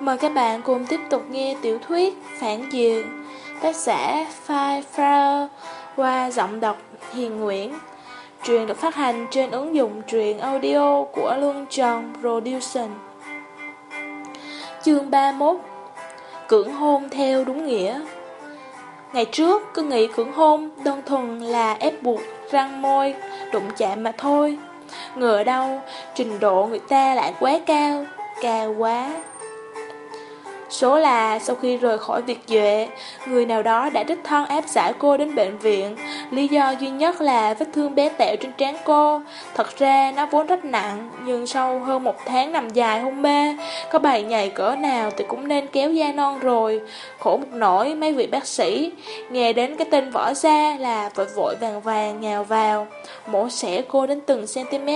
Mời các bạn cùng tiếp tục nghe tiểu thuyết Phản Diện Tác giả Phai Flower qua giọng đọc Hiền Nguyễn. Truyện được phát hành trên ứng dụng truyện audio của Luân Tròn Production Chương 31 Cưỡng hôn theo đúng nghĩa. Ngày trước cứ nghĩ cưỡng hôn đơn thuần là ép buộc răng môi, đụng chạm mà thôi. Ngựa đâu trình độ người ta lại quá cao, cao quá. Số là sau khi rời khỏi việc duệ, người nào đó đã đích thân áp giải cô đến bệnh viện. Lý do duy nhất là vết thương bé tẹo trên trán cô. Thật ra nó vốn rất nặng, nhưng sau hơn một tháng nằm dài hôn mê, có bài nhảy cỡ nào thì cũng nên kéo da non rồi. Khổ một nỗi mấy vị bác sĩ, nghe đến cái tên vỏ ra là vội vội vàng vàng nhào vào, mổ xẻ cô đến từng cm.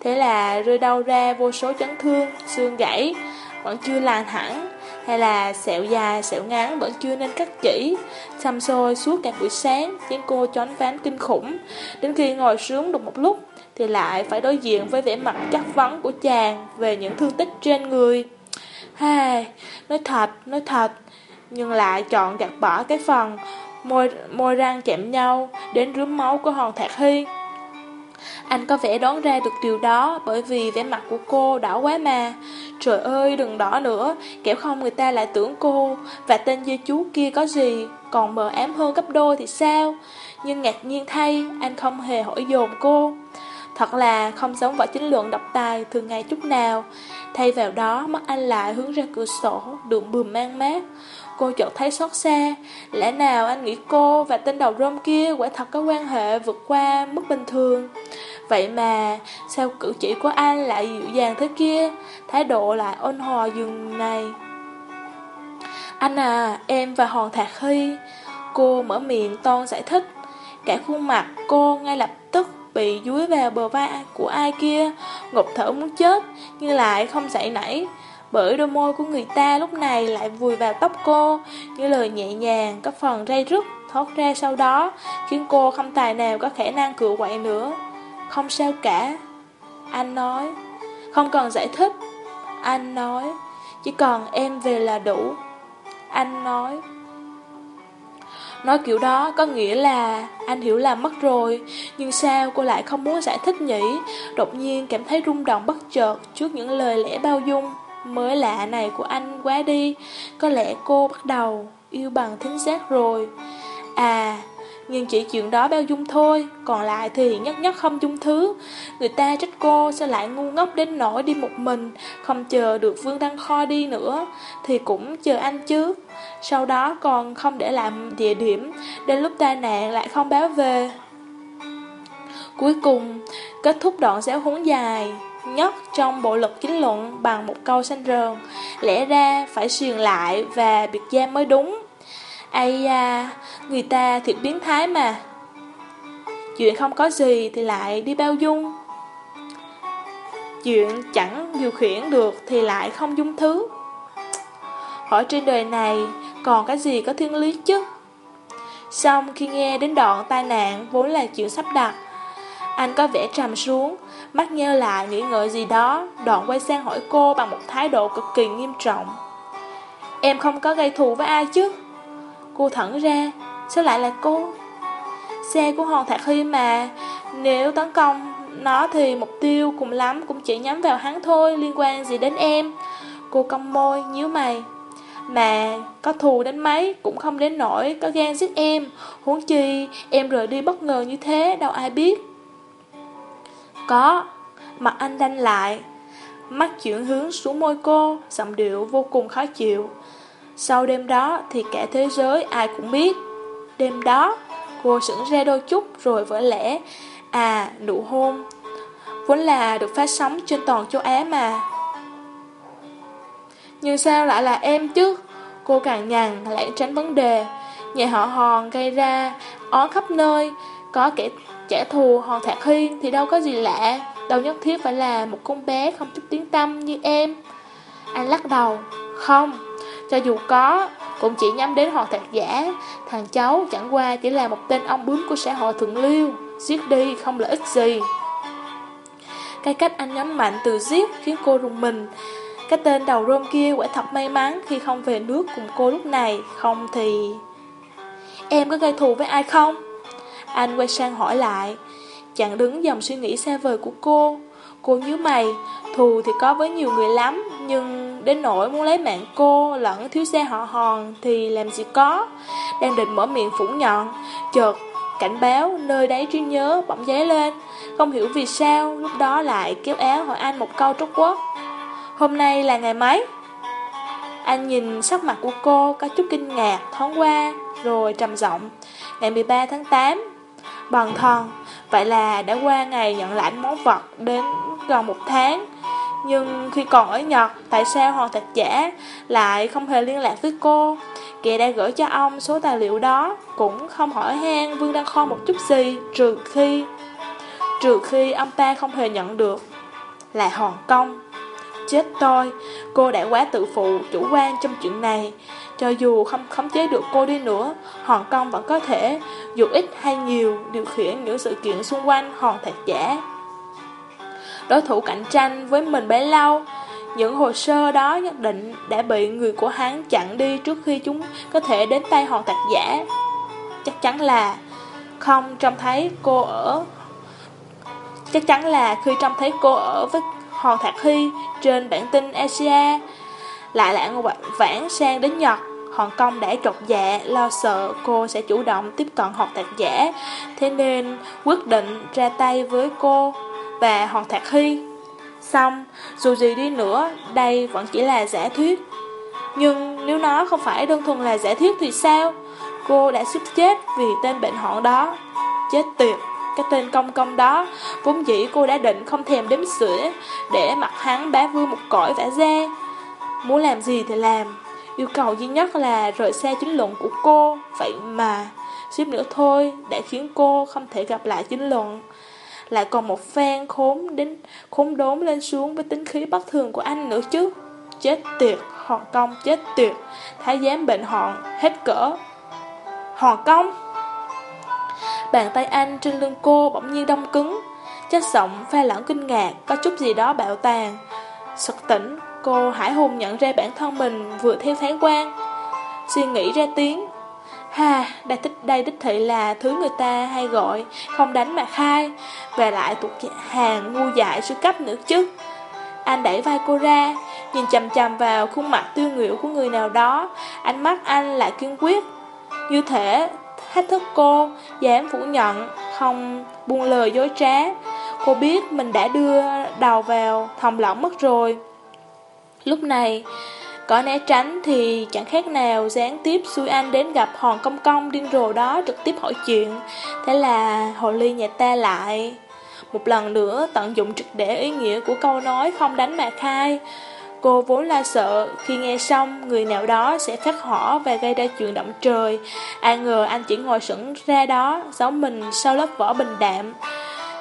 Thế là rơi đau ra vô số chấn thương, xương gãy, vẫn chưa lành hẳn hay là sẹo dài, sẹo ngắn vẫn chưa nên cắt chỉ. Xăm xôi suốt cả buổi sáng, khiến cô chón ván kinh khủng. Đến khi ngồi xuống được một lúc, thì lại phải đối diện với vẻ mặt chắc vấn của chàng về những thương tích trên người. Hey, nói thật, nói thật, nhưng lại chọn gạt bỏ cái phần môi, môi răng chạm nhau đến rướm máu của hòn thạc hy. Anh có vẻ đoán ra được điều đó bởi vì vẻ mặt của cô đỏ quá mà. Trời ơi đừng đỏ nữa, kẻo không người ta lại tưởng cô và tên dê chú kia có gì, còn mờ ám hơn gấp đôi thì sao? Nhưng ngạc nhiên thay, anh không hề hỏi dồn cô. Thật là không giống vợ chính luận độc tài thường ngày chút nào. Thay vào đó, mắt anh lại hướng ra cửa sổ, đường bùm mang mát. Cô chợt thấy xót xa. Lẽ nào anh nghĩ cô và tên đầu rôm kia Quả thật có quan hệ vượt qua mức bình thường? Vậy mà, Sao cử chỉ của anh lại dịu dàng thế kia? Thái độ lại ôn hòa dường này. Anh à Em và Hòn Thạc Hy. Cô mở miệng toan giải thích. Cả khuôn mặt cô ngay lập tức Bị dúi vào bờ vai của ai kia. Ngục thở muốn chết, Nhưng lại không dậy nảy bởi đôi môi của người ta lúc này lại vùi vào tóc cô, như lời nhẹ nhàng, có phần ray rứt, thoát ra sau đó, khiến cô không tài nào có khả năng cựa quậy nữa. Không sao cả, anh nói. Không cần giải thích, anh nói. Chỉ cần em về là đủ, anh nói. Nói kiểu đó có nghĩa là anh hiểu là mất rồi Nhưng sao cô lại không muốn giải thích nhỉ Đột nhiên cảm thấy rung động bất chợt Trước những lời lẽ bao dung mới lạ này của anh quá đi. Có lẽ cô bắt đầu yêu bằng thính giác rồi. À nhưng chỉ chuyện đó bao dung thôi, Còn lại thì nhất nhất không dung thứ. Người ta trách cô sao lại ngu ngốc đến nỗi đi một mình, Không chờ được Vương Đăng Kho đi nữa, Thì cũng chờ anh chứ. Sau đó còn không để làm địa điểm, Đến lúc tai nạn lại không báo về. Cuối cùng, Kết thúc đoạn giáo huấn dài nhất trong bộ luật chính luận bằng một câu xanh rờn. Lẽ ra phải xuyền lại và biệt giam mới đúng. Ây da, người ta thiệt biến thái mà. Chuyện không có gì thì lại đi bao dung. Chuyện chẳng điều khiển được thì lại không dung thứ. Hỏi trên đời này còn cái gì có thiên lý chứ? Xong khi nghe đến đoạn tai nạn vốn là chuyện sắp đặt, anh có vẻ trầm xuống, Mắt nheo lại, nghĩ ngợi gì đó. Đoạn quay sang hỏi cô bằng một thái độ cực kỳ nghiêm trọng. Em không có gây thù với ai chứ? Cô thẳng ra. Sao lại là cô? Xe của Hòn Thạc Hy mà. Nếu tấn công nó thì mục tiêu cùng lắm cũng chỉ nhắm vào hắn thôi, Liên quan gì đến em? Cô cong môi, nhíu mày. Mà có thù đến mấy cũng không đến nỗi có gan giết em. Huống chi em rời đi bất ngờ như thế, đâu ai biết có Mặt anh đanh lại. Mắt chuyển hướng xuống môi cô, Giọng điệu vô cùng khó chịu. Sau đêm đó thì cả thế giới ai cũng biết. Đêm đó, Cô sững ra đôi chút rồi vỡ lẽ. À nụ hôn. Vốn là được phát sóng trên toàn châu Á mà. Nhưng sao lại là em chứ? Cô càng nhằn lại tránh vấn đề. Nhà họ hòn gây ra, Ó khắp nơi. Có kẻ Trả thù Hòn Thạc Hy thì đâu có gì lạ. Đâu nhất thiết phải là một con bé không chút tiếng tâm như em. Anh lắc đầu Không Cho dù có Cũng chỉ nhắm đến Hòn Thạc giả. Thằng cháu chẳng qua chỉ là một tên ông bướm của xã hội thượng lưu Giết đi không lợi ích gì. Cái cách anh nhấn mạnh từ giết khiến cô rùng mình. Cái tên đầu rôm kia quả thật may mắn khi không về nước cùng cô lúc này, không thì... Em có gây thù với ai không? Anh quay sang hỏi lại, chặn đứng dòng suy nghĩ xa vời của cô. Cô nhớ mày, thù thì có với nhiều người lắm, nhưng đến nỗi muốn lấy mạng cô lẫn thiếu xe họ hòn thì làm gì có. Đang định mở miệng phủ nhọn, chợt cảnh báo nơi đấy trí nhớ bỗng giấy lên. Không hiểu vì sao, lúc đó lại kéo áo hỏi anh một câu trúc quốc. Hôm nay là ngày mấy? Anh nhìn sắc mặt của cô có chút kinh ngạc thoáng qua, rồi trầm giọng. Ngày 13 tháng 8. Bằng thần, vậy là đã qua ngày nhận lãnh món vật đến gần một tháng. Nhưng khi còn ở Nhật, tại sao Hoàng Thạch Giả lại không hề liên lạc với cô? Kẻ đã gửi cho ông số tài liệu đó, cũng không hỏi han Vương Đăng Kho một chút gì, trừ khi... Trừ khi ông ta không hề nhận được Là Hòn Công Chết tôi, cô đã quá tự phụ, chủ quan trong chuyện này. Cho dù không khống chế được cô đi nữa Hòn Công vẫn có thể, dù ít hay nhiều Điều khiển những sự kiện xung quanh Hòn Thạch Giả. Đối thủ cạnh tranh với mình bấy lâu Những hồ sơ đó nhất định đã bị người của hắn chặn đi Trước khi chúng có thể đến tay Hòn Thạch Giả. Chắc chắn là không trông thấy cô ở Chắc chắn là khi trông thấy cô ở với Hòn Thạc Hy trên bản tin Asia. Lại lãng vãng sang đến Nhật. Hồng Kông đã trột dạ, lo sợ cô sẽ chủ động tiếp cận Hòn Thạc Giả. Thế nên quyết định ra tay với cô và Hòn Thạc Hy. Xong, dù gì đi nữa, đây vẫn chỉ là giả thuyết. Nhưng nếu nó không phải đơn thuần là giả thuyết thì sao? Cô đã suýt chết vì tên bệnh hoạn đó. Chết tiệt cái tên công công đó. Vốn dĩ cô đã định không thèm đếm sữa Để mặc hắn bá vương một cõi vả ra Muốn làm gì thì làm. Yêu cầu duy nhất là rời xa chính luận của cô. Vậy mà Xíp nữa thôi Đã khiến cô không thể gặp lại chính luận. Lại còn một phen khốn đến, khốn đốn lên xuống với tính khí bất thường của anh nữa chứ. Chết tiệt Hòn công, chết tiệt. Thái giám bệnh hòn hết cỡ. Hòn công! Bàn tay anh trên lưng cô bỗng nhiên đông cứng. Chết giọng pha lẫn kinh ngạc Có chút gì đó bạo tàn. Sực tỉnh Cô hải hùng nhận ra bản thân mình vừa theo phán quan. Suy nghĩ ra tiếng. Ha, đây, tích, đây đích thị là thứ người ta hay gọi Không đánh mà khai. Và lại thuộc hàng ngu dại sư cấp nữa chứ. Anh đẩy vai cô ra Nhìn chầm chầm vào khuôn mặt tiêu nguyệu của người nào đó. Ánh mắt anh lại kiên quyết. Như thể thách thức cô, dám phủ nhận, không buông lời dối trá. Cô biết mình đã đưa đầu vào thòng lỏng mất rồi. Lúc này, có né tránh thì chẳng khác nào gián tiếp xui anh đến gặp hòn công công điên rồ đó trực tiếp hỏi chuyện. Thế là hồ ly nhà ta lại. Một lần nữa tận dụng trực để ý nghĩa của câu nói không đánh mà khai. Cô vốn là sợ khi nghe xong người nào đó sẽ phát hỏ và gây ra chuyện động trời. Ai ngờ anh chỉ ngồi sững ra đó, giấu mình sau lớp vỏ bình đạm.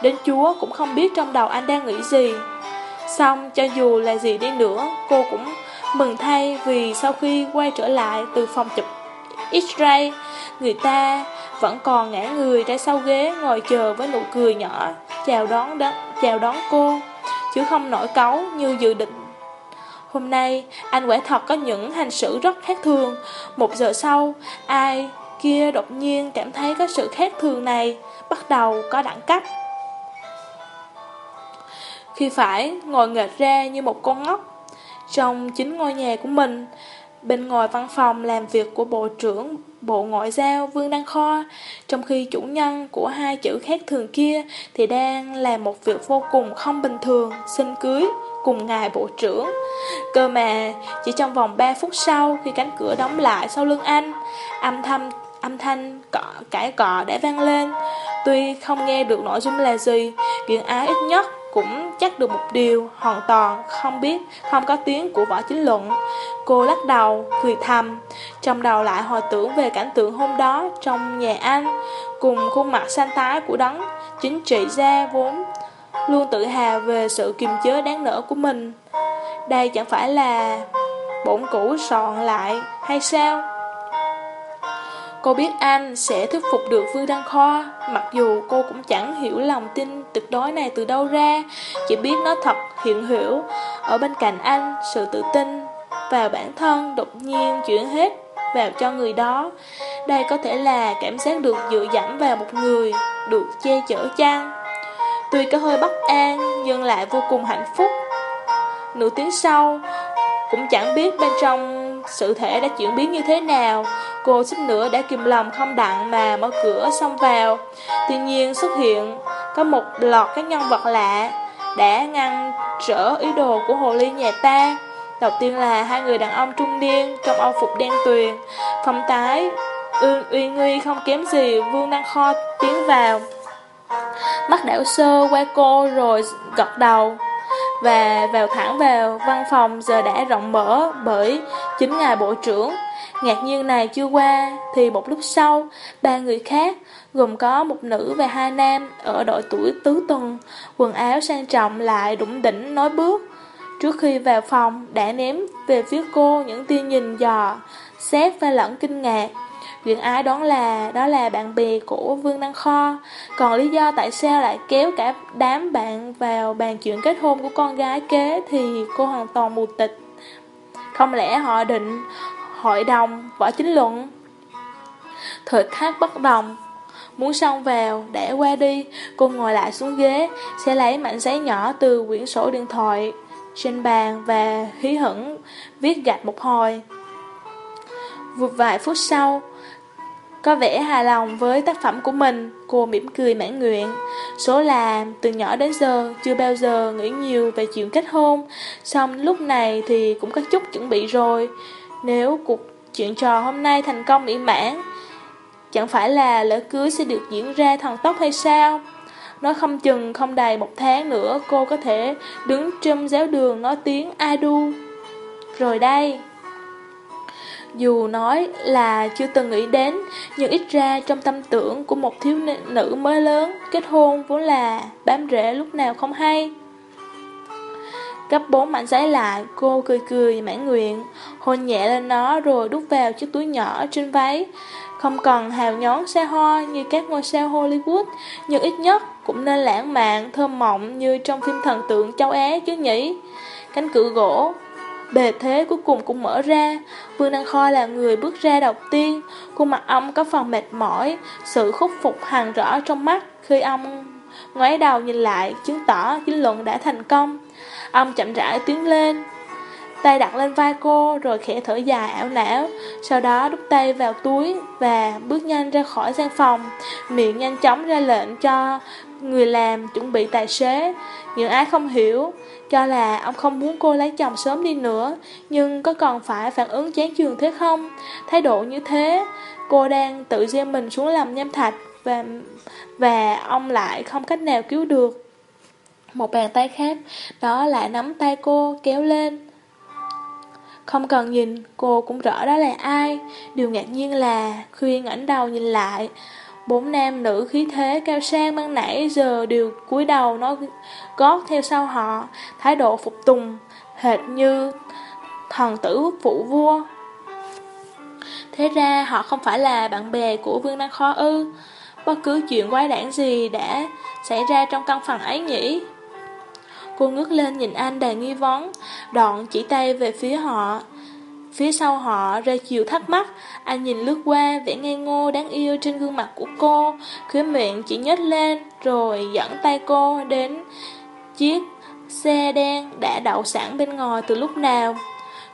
Đến chúa cũng không biết trong đầu anh đang nghĩ gì. Xong, cho dù là gì đi nữa, cô cũng mừng thay vì sau khi quay trở lại từ phòng chụp X-ray, người ta vẫn còn ngã người ra sau ghế ngồi chờ với nụ cười nhỏ, chào đón, đón, chào đón cô, chứ không nổi cáu như dự định Hôm nay, anh quả thật có những hành xử rất khác thường. Một giờ sau, ai kia đột nhiên cảm thấy có sự khác thường này, bắt đầu có đẳng cấp. Khi phải ngồi nghệch ra như một con ngốc, trong chính ngôi nhà của mình, bên ngoài văn phòng làm việc của Bộ trưởng Bộ Ngoại giao Vương Đăng Kho, trong khi chủ nhân của hai chữ khác thường kia thì đang làm một việc vô cùng không bình thường, xin cưới cùng ngài Bộ trưởng. Cơ mà, chỉ trong vòng 3 phút sau khi cánh cửa đóng lại sau lưng anh, âm thanh, âm thanh cọ, cãi cọ đã vang lên. Tuy không nghe được nội dung là gì, chuyện ái ít nhất cũng chắc được một điều hoàn toàn không biết, không có tiếng của võ chính luận. Cô lắc đầu, cười thầm, trong đầu lại hồi tưởng về cảnh tượng hôm đó trong nhà anh, cùng khuôn mặt xanh tái của đấng chính trị gia vốn luôn tự hào về sự kiềm chế đáng nở của mình. Đây chẳng phải là bổn cũ sòn lại hay sao? Cô biết anh sẽ thuyết phục được Vương Đăng Kho, mặc dù cô cũng chẳng hiểu lòng tin tuyệt đối này từ đâu ra, chỉ biết nó thật hiện hữu Ở bên cạnh anh, sự tự tin vào bản thân đột nhiên chuyển hết vào cho người đó. Đây có thể là cảm giác được dựa dẫm vào một người, được che chở chăng? Tuy có hơi bất an, nhưng lại vô cùng hạnh phúc. Nửa tiếng sau, cũng chẳng biết bên trong sự thể đã chuyển biến như thế nào. Cô xích nữa đã kìm lòng không đặng mà mở cửa xông vào. Tuy nhiên xuất hiện có một loạt các nhân vật lạ đã ngăn trở ý đồ của hồ ly nhà ta. Đầu tiên là hai người đàn ông trung niên trong âu phục đen tuyền, phong tái, uy nguy không kém gì Vương Đăng Kho tiến vào. Mắt đảo sơ qua cô rồi gật đầu và vào thẳng vào văn phòng giờ đã rộng mở bởi chính ngài bộ trưởng. Ngạc nhiên này chưa qua thì một lúc sau, ba người khác gồm có một nữ và hai nam ở độ tuổi tứ tuần, quần áo sang trọng lại đủng đỉnh nói bước. Trước khi vào phòng đã ném về phía cô những tia nhìn dò, xét và lẫn kinh ngạc viện ái đoán là đó là bạn bè của Vương Đăng Kho. Còn lý do tại sao lại kéo cả đám bạn vào bàn chuyện kết hôn của con gái kế Thì cô hoàn toàn mù tịch Không lẽ họ định hội đồng võ chính luận? Thời khắc bất đồng. Muốn xông vào, để qua đi. Cô ngồi lại xuống ghế Sẽ lấy mảnh giấy nhỏ từ quyển sổ điện thoại Trên bàn và hí hửng Viết gạch một hồi. Vụt vài phút sau có vẻ hài lòng với tác phẩm của mình, cô mỉm cười mãn nguyện. Số là từ nhỏ đến giờ chưa bao giờ nghĩ nhiều về chuyện kết hôn, xong lúc này thì cũng có chút chuẩn bị rồi. Nếu cuộc chuyện trò hôm nay thành công mỹ mãn, chẳng phải là lễ cưới sẽ được diễn ra thần tốc hay sao? Nói không chừng không đầy một tháng nữa cô có thể đứng trong giáo đường nói tiếng Adu. Rồi đây. Dù nói là chưa từng nghĩ đến, nhưng ít ra trong tâm tưởng của một thiếu nữ mới lớn, kết hôn vốn là bám rễ lúc nào không hay. Gấp bốn mảnh giấy lại, cô cười cười mãn nguyện, hôn nhẹ lên nó rồi đút vào chiếc túi nhỏ trên váy. Không cần hào nhón xe hoa như các ngôi sao Hollywood, nhưng ít nhất cũng nên lãng mạn, thơm mộng như trong phim thần tượng châu Á chứ nhỉ. Cánh cửa gỗ, Bề thế cuối cùng cũng mở ra. Vương Đăng Kho là người bước ra đầu tiên. Khuôn mặt ông có phần mệt mỏi, Sự khúc phục hàng rõ trong mắt Khi ông ngoái đầu nhìn lại, Chứng tỏ chính luận đã thành công. Ông chậm rãi tiến lên. Tay đặt lên vai cô Rồi khẽ thở dài ảo não. Sau đó đút tay vào túi Và bước nhanh ra khỏi gian phòng. Miệng nhanh chóng ra lệnh cho Người làm chuẩn bị tài xế. Những ai không hiểu cho là ông không muốn cô lấy chồng sớm đi nữa Nhưng có còn phải phản ứng chán chường thế không? Thái độ như thế Cô đang tự gieo mình xuống làm nham thạch Và, và ông lại không cách nào cứu được. Một bàn tay khác Đó lại nắm tay cô kéo lên. Không cần nhìn Cô cũng rõ đó là ai Điều ngạc nhiên là Khi ngẩng đầu nhìn lại Bốn nam nữ khí thế cao sang ban nãy giờ đều cúi đầu nó gót theo sau họ, thái độ phục tùng, hệt như thần tử phụ vua. Thế ra họ không phải là bạn bè của Vương Đăng khó ư, bất cứ chuyện quái đản gì đã xảy ra trong căn phòng ấy nhỉ. Cô ngước lên nhìn anh đầy nghi vấn, đoạn chỉ tay về phía họ, Phía sau họ ra chiều thắc mắc, anh nhìn lướt qua vẻ ngây ngô đáng yêu trên gương mặt của cô, khứa miệng chỉ nhếch lên rồi dẫn tay cô đến. Chiếc xe đen đã đậu sẵn bên ngoài từ lúc nào.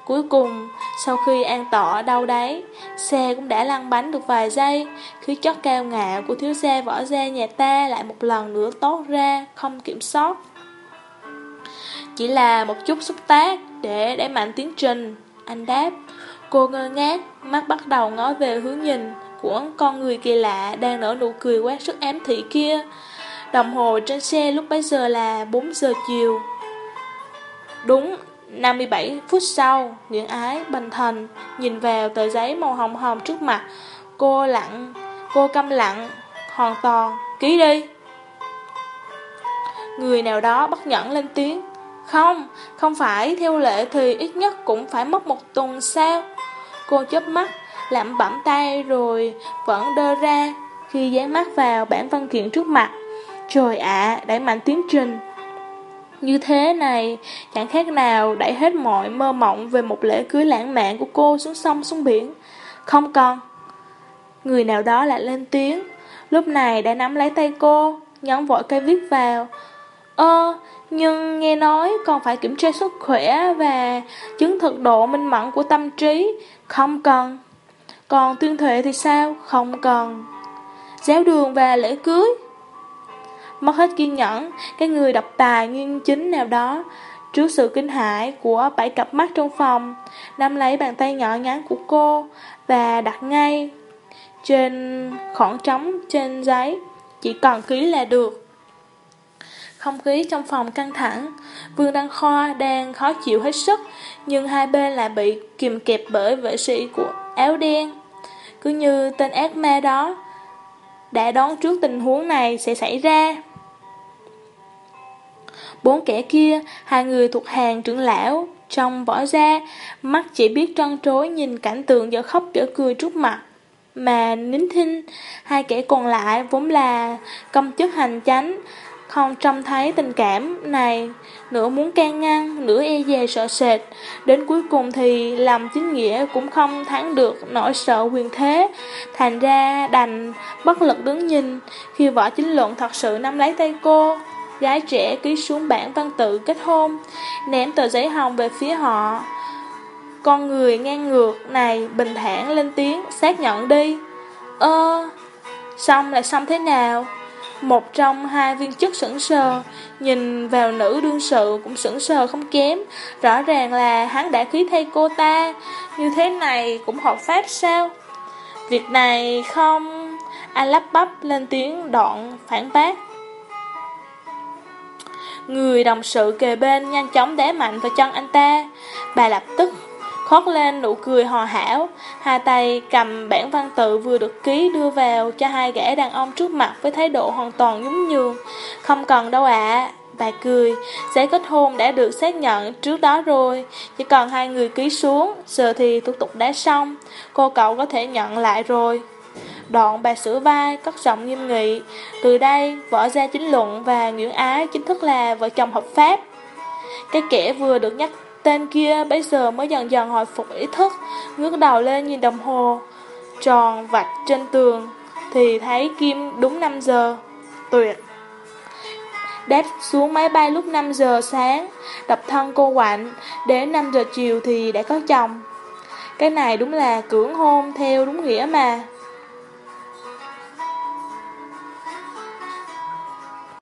Cuối cùng, sau khi an tọa đau đáy, xe cũng đã lăn bánh được vài giây, khí chất cao ngạo của thiếu xe võ gia nhà ta lại một lần nữa tốt ra, không kiểm soát. Chỉ là một chút xúc tác để đẩy mạnh tiến trình. Anh đáp. Cô ngơ ngác, Mắt bắt đầu ngó về hướng nhìn Của con người kỳ lạ Đang nở nụ cười quá sức ám thị kia. Đồng hồ trên xe lúc bấy giờ là 4 giờ chiều. Đúng 57 phút sau, Nguyễn ái bành thần Nhìn vào tờ giấy màu hồng hồng trước mặt. Cô lặng, Cô câm lặng, Hoàn toàn, Ký đi. Người nào đó bất nhẫn lên tiếng không, không phải theo lệ thì ít nhất cũng phải mất một tuần sao Cô chớp mắt, lạm bẩm tay rồi vẫn đơ ra Khi dán mắt vào bản văn kiện trước mặt Trời ạ, đẩy mạnh tiến trình Như thế này, chẳng khác nào đẩy hết mọi mơ mộng về một lễ cưới lãng mạn của cô xuống sông xuống biển. Không còn. Người nào đó lại lên tiếng, lúc này đã nắm lấy tay cô, nhấn vội cây viết vào. Ơ, nhưng nghe nói còn phải kiểm tra sức khỏe và chứng thực độ minh mẫn của tâm trí. Không cần. Còn tuyên thệ thì sao? Không cần. Giáo đường và lễ cưới. Mất hết kiên nhẫn, cái người đọc tài nghiên chính nào đó, trước sự kinh hãi của bảy cặp mắt trong phòng, nắm lấy bàn tay nhỏ nhắn của cô và đặt ngay trên khoảng trống trên giấy, chỉ cần ký là được. Không khí trong phòng căng thẳng, Vương Đăng Khoa đang khó chịu hết sức, nhưng hai bên lại bị kìm kẹp bởi vệ sĩ của áo đen. Cứ như tên ác ma đó đã đoán trước tình huống này sẽ xảy ra. Bốn kẻ kia, hai người thuộc hàng trưởng lão, trong võ gia, mắt chỉ biết trăn trối nhìn cảnh tượng dở khóc dở cười trước mặt. Mà nín thinh, hai kẻ còn lại vốn là công chức hành chánh, không trông thấy tình cảm này, nửa muốn can ngăn, nửa e dè sợ sệt. Đến cuối cùng thì làm chính nghĩa cũng không thắng được nỗi sợ quyền thế. Thành ra đành bất lực đứng nhìn khi võ chính luận thật sự nắm lấy tay cô. Gái trẻ ký xuống bản văn tự kết hôn, ném tờ giấy hồng về phía họ. Con người ngang ngược này bình thản lên tiếng xác nhận đi. Ơ, xong là xong thế nào? Một trong hai viên chức sững sờ, nhìn vào nữ đương sự cũng sững sờ không kém. Rõ ràng là hắn đã khí thay cô ta, như thế này cũng hợp pháp sao? Việc này không... Anh lắp bắp lên tiếng đoạn phản bác. Người đồng sự kề bên nhanh chóng đá mạnh vào chân anh ta. Bà lập tức khoác lên nụ cười hò hảo, hai tay cầm bản văn tự vừa được ký đưa vào cho hai gã đàn ông trước mặt với thái độ hoàn toàn nhún nhường. Không cần đâu ạ. Bà cười, giấy kết hôn đã được xác nhận trước đó rồi, chỉ còn hai người ký xuống, giờ thì thủ tục đã xong, cô cậu có thể nhận lại rồi. Đoạn bà sửa vai, cất giọng nghiêm nghị. Từ đây, võ gia chính luận và Nguyễn Ái chính thức là vợ chồng hợp pháp. Cái kẻ vừa được nhắc tên kia bây giờ mới dần dần hồi phục ý thức, ngước đầu lên nhìn đồng hồ. Tròn vạch trên tường, thì thấy kim đúng 5 giờ. Tuyệt! Đáp xuống máy bay lúc 5 giờ sáng, đập thân cô quạnh, đến 5 giờ chiều thì đã có chồng. Cái này đúng là cưỡng hôn theo đúng nghĩa mà.